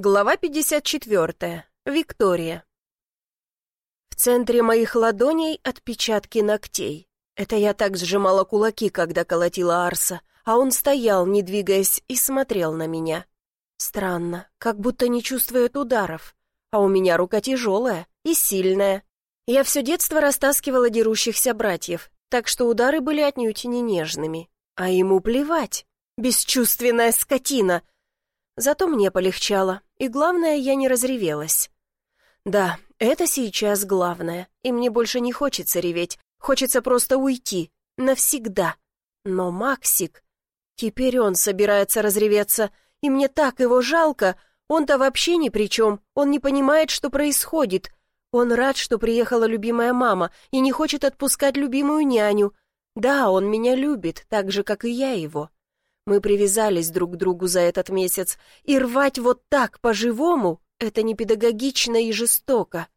Глава 54. Виктория. В центре моих ладоней отпечатки ногтей. Это я так сжимала кулаки, когда колотила Арса, а он стоял, не двигаясь, и смотрел на меня. Странно, как будто не чувствует ударов. А у меня рука тяжелая и сильная. Я все детство растаскивала дерущихся братьев, так что удары были отнюдь не нежными. А ему плевать. Бесчувственная скотина — Зато мне полегчало, и главное, я не разревелась. Да, это сейчас главное, и мне больше не хочется реветь, хочется просто уйти, навсегда. Но Максик... Теперь он собирается разреветься, и мне так его жалко, он-то вообще ни при чем, он не понимает, что происходит. Он рад, что приехала любимая мама, и не хочет отпускать любимую няню. Да, он меня любит, так же, как и я его. Мы привязались друг к другу за этот месяц, и рвать вот так по-живому — это не педагогично и жестоко.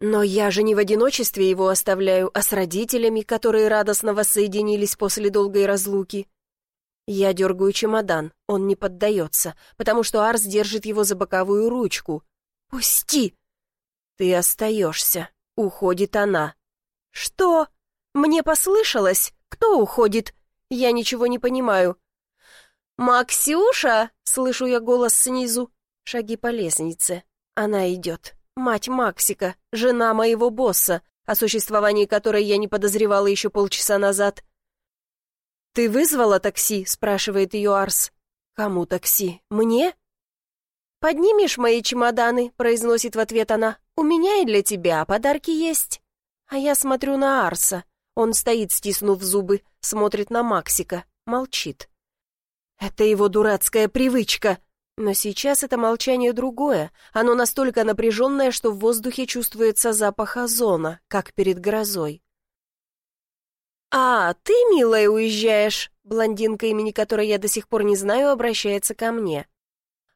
Но я же не в одиночестве его оставляю, а с родителями, которые радостно воссоединились после долгой разлуки. Я дергаю чемодан, он не поддается, потому что Арс держит его за боковую ручку. «Пусти!» «Ты остаешься», — уходит она. «Что? Мне послышалось? Кто уходит? Я ничего не понимаю. «Максюша!» — слышу я голос снизу. Шаги по лестнице. Она идет. Мать Максика, жена моего босса, о существовании которой я не подозревала еще полчаса назад. «Ты вызвала такси?» — спрашивает ее Арс. «Кому такси? Мне?» «Поднимешь мои чемоданы?» — произносит в ответ она. «У меня и для тебя подарки есть». А я смотрю на Арса. Он стоит, стиснув зубы, смотрит на Максика, молчит. Это его дурацкая привычка. Но сейчас это молчание другое. Оно настолько напряженное, что в воздухе чувствуется запах озона, как перед грозой. «А, ты, милая, уезжаешь?» Блондинка, имени которой я до сих пор не знаю, обращается ко мне.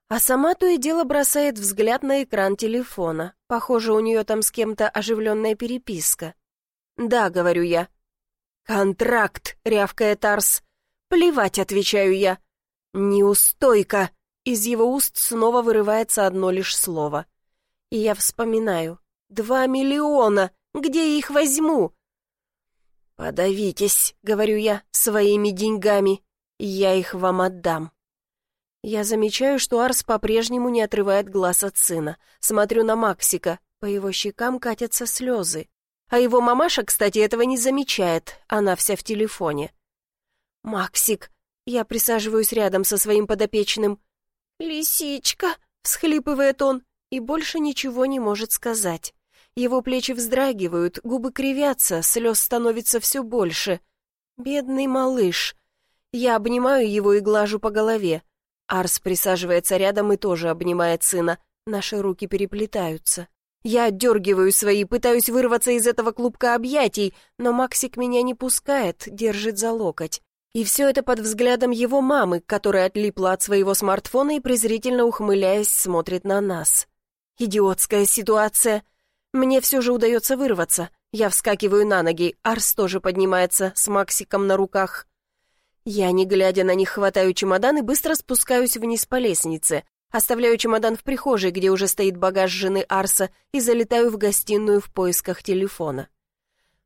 А сама то и дело бросает взгляд на экран телефона. Похоже, у нее там с кем-то оживленная переписка. «Да», — говорю я. «Контракт», — рявкает Арс. «Плевать», — отвечаю я. «Неустойка!» Из его уст снова вырывается одно лишь слово. И я вспоминаю. «Два миллиона! Где я их возьму?» «Подавитесь», — говорю я, — «своими деньгами. Я их вам отдам». Я замечаю, что Арс по-прежнему не отрывает глаз от сына. Смотрю на Максика. По его щекам катятся слезы. А его мамаша, кстати, этого не замечает. Она вся в телефоне. «Максик, я присаживаюсь рядом со своим подопечным. «Лисичка!» — всхлипывает он и больше ничего не может сказать. Его плечи вздрагивают, губы кривятся, слез становится все больше. Бедный малыш. Я обнимаю его и глажу по голове. Арс присаживается рядом и тоже обнимает сына. Наши руки переплетаются. Я отдергиваю свои, пытаюсь вырваться из этого клубка объятий, но Максик меня не пускает, держит за локоть. И все это под взглядом его мамы, которая отлипла от своего смартфона и презрительно ухмыляясь смотрит на нас. Идиотская ситуация. Мне все же удается вырваться. Я вскакиваю на ноги, Арс тоже поднимается с Максиком на руках. Я, не глядя на них, хватаю чемодан и быстро спускаюсь вниз по лестнице. Оставляю чемодан в прихожей, где уже стоит багаж жены Арса, и залетаю в гостиную в поисках телефона.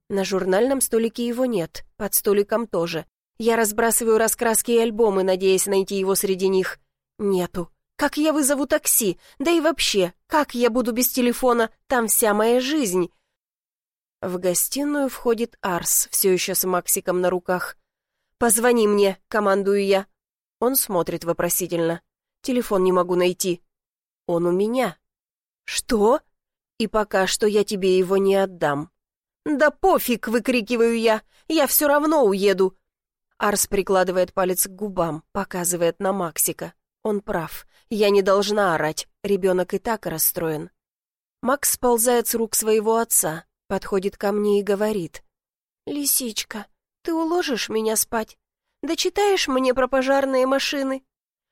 На журнальном столике его нет, под столиком тоже. Я разбрасываю раскраски и альбомы, надеясь найти его среди них. Нету. Как я вызову такси? Да и вообще, как я буду без телефона? Там вся моя жизнь. В гостиную входит Арс, все еще с Максиком на руках. «Позвони мне», — командую я. Он смотрит вопросительно. «Телефон не могу найти». «Он у меня». «Что?» «И пока что я тебе его не отдам». «Да пофиг!» — выкрикиваю я. «Я все равно уеду. Арс прикладывает палец к губам, показывает на Максика. Он прав. Я не должна орать. Ребенок и так расстроен. Макс сползает с рук своего отца, подходит ко мне и говорит. «Лисичка, ты уложишь меня спать? Дочитаешь мне про пожарные машины?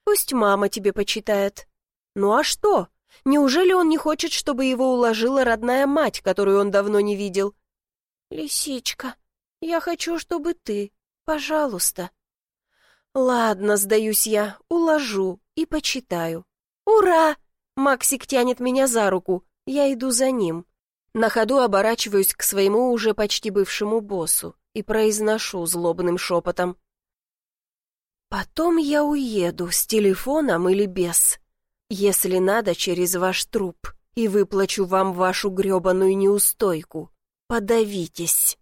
Пусть мама тебе почитает». «Ну а что? Неужели он не хочет, чтобы его уложила родная мать, которую он давно не видел?» «Лисичка, я хочу, чтобы ты, Пожалуйста. Ладно, сдаюсь я, уложу и почитаю. Ура! Максик тянет меня за руку, я иду за ним. На ходу оборачиваюсь к своему уже почти бывшему боссу и произношу злобным шепотом. «Потом я уеду с телефоном или без. Если надо, через ваш труп, и выплачу вам вашу гребаную неустойку. Подавитесь».